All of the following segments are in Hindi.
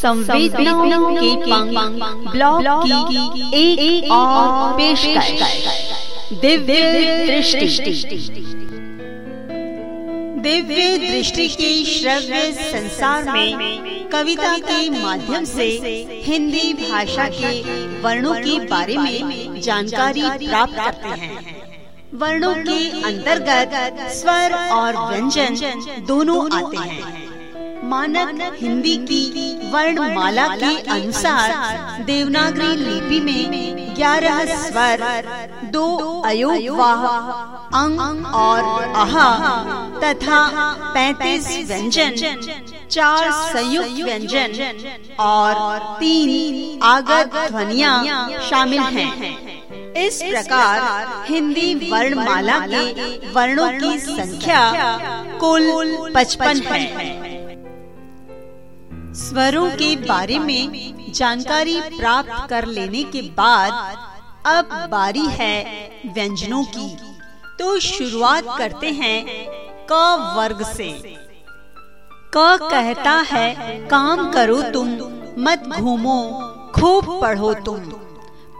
संवेदनाओं के ब्लॉग की एक, और दिव्य दृष्टि दिव्य दृष्टि के श्रव्य संसार में कविता के माध्यम से हिंदी भाषा के वर्णों के बारे में जानकारी प्राप्त करते हैं। वर्णों के अंतर्गत स्वर और व्यंजन दोनों आते हैं। मानक हिंदी की वर्णमाला के अनुसार देवनागरी लिपि में ग्यारह स्वर, दो अयोगवाह, अंग और आहा तथा पैतीस व्यंजन, चार संयुक्त व्यंजन और तीन आगत ध्वनिया शामिल हैं। इस प्रकार हिंदी वर्णमाला के वर्णों की संख्या कुल पचपन है स्वरों के बारे में जानकारी प्राप्त कर लेने के बाद अब बारी है व्यंजनों की। तो शुरुआत करते हैं क वर्ग से। क कहता है, काम करो तुम, मत घूमो, खूब पढ़ो तुम।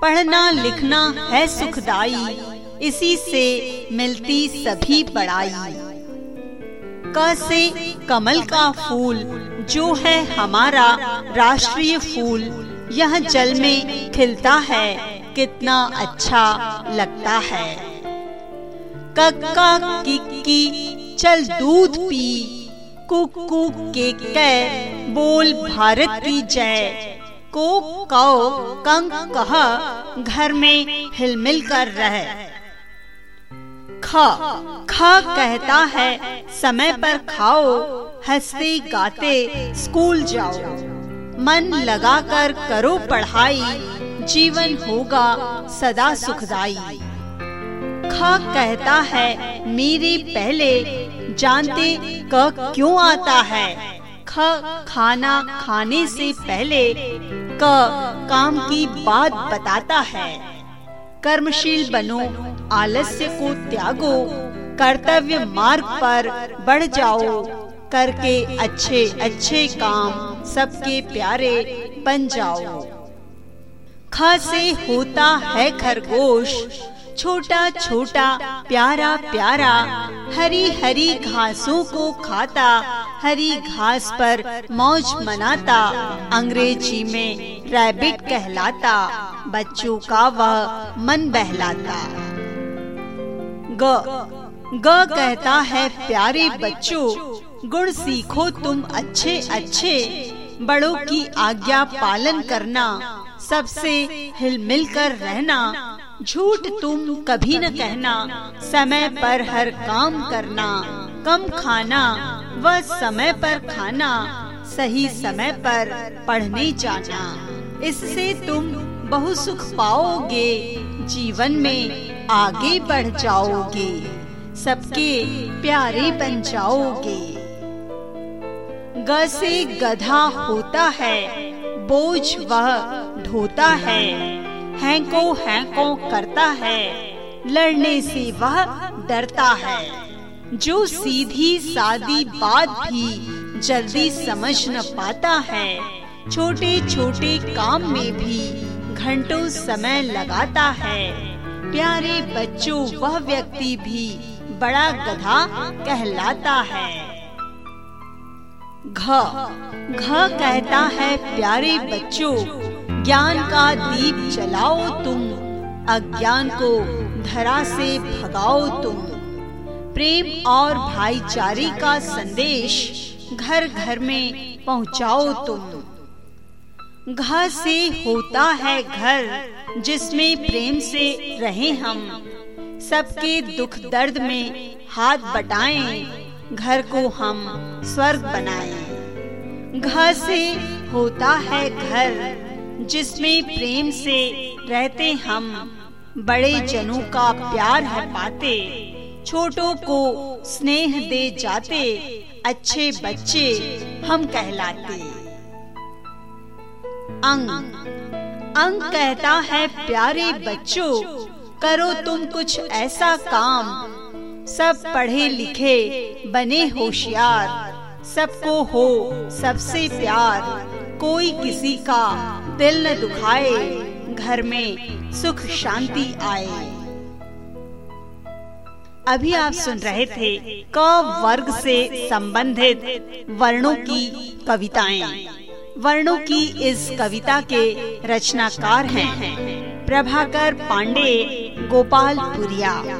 पढ़ना लिखना है सुखदाई, इसी से मिलती सभी पढ़ाई क से कमल का फूल जो है हमारा राष्ट्रीय फूल, यह जल में खिलता है, कितना अच्छा लगता है। कक्का किक्की, चल दूध पी। कुकू के कै बोल भारत की जय। को कौ कंक कहा, घर में हिलमिल कर रहे। ख ख कहता है, समय पर खाओ। हँसते गाते स्कूल जाओ। मन लगाकर करो पढ़ाई, जीवन होगा सदा सुखदाई। ख कहता है, मेरे पहले जानते क क्यों आता है? ख खाना खाने से पहले क काम की बात बताता है। कर्मशील बनो, आलस्य को त्यागो, कर्तव्य मार्ग पर बढ़ जाओ। करके अच्छे अच्छे काम सबके प्यारे बन जाओ। ख से होता है खरगोश, छोटा छोटा, प्यारा प्यारा, हरी हरी घासों को खाता, हरी घास पर मौज मनाता, अंग्रेज़ी में रैबिट कहलाता, बच्चों का वह मन बहलाता। ग ग कहता है प्यारे बच्चों गुण सीखो तुम अच्छे अच्छे। बड़ों की आज्ञा पालन करना, सबसे हिल मिल कर रहना। झूठ तुम कभी न कहना, समय पर हर काम करना। कम खाना व समय पर खाना, सही समय पर पढ़ने जाना। इससे तुम बहुत सुख पाओगे, जीवन में आगे बढ़ जाओगे, सबके प्यारे बन जाओगे। ग से गधा होता है, बोझ वह ढोता है, हैंको हैंको करता है, लड़ने से वह डरता है। जो सीधी सादी बात भी जल्दी समझ न पाता है छोटे छोटे काम में भी घंटों समय लगाता है। प्यारे बच्चों, वह व्यक्ति भी बड़ा गधा कहलाता है। घ। घ कहता है, प्यारे बच्चों, ज्ञान का दीप जलाओ तुम, अज्ञान को धरा से भगाओ तुम। प्रेम और भाईचारे का संदेश घर घर में पहुंचाओ तुम। घ से होता है घर, जिसमें प्रेम से रहे हम। सबके दुख दर्द में हाथ बटाएँ घर को हम स्वर्ग बनाएँ। घर से होता है घर, जिसमें प्रेम से रहते हम। बड़े जनों का प्यार है पाते, छोटों को स्नेह दे जाते, अच्छे बच्चे हम कहलाते। अंग। अंग कहता है, प्यारे बच्चों, करो तुम कुछ ऐसा काम सब पढ़े लिखे, बने होशियार। सबको हो, सबसे प्यार। कोई किसी का दिल न दुखाए, घर में सुख शांति आए। अभी आप सुन रहे थे क वर्ग से संबंधित वर्णों की कविताएँ। वर्णों की इस कविता के रचनाकार हैं प्रभाकर पांडे गोपालपुरिया